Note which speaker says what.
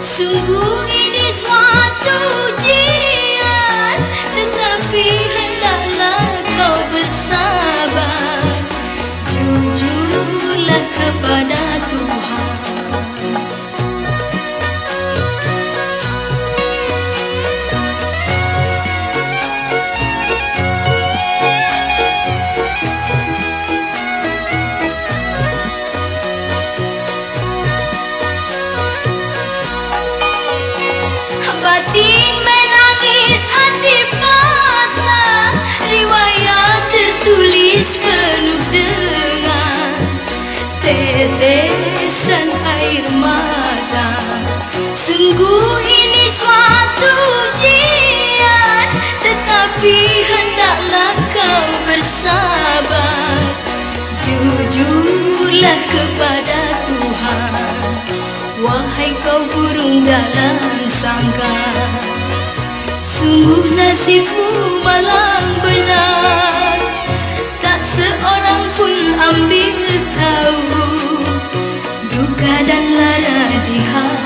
Speaker 1: Sungguh ini suatu ujian Tetesan air mata. Sungguh ini suatu ujian Tetapi hendaklah kau bersabar. Jujurlah kepada Tuhan Wahai kau burung dalam sangkar. Sungguh nasibmu malang kadang lara di hati.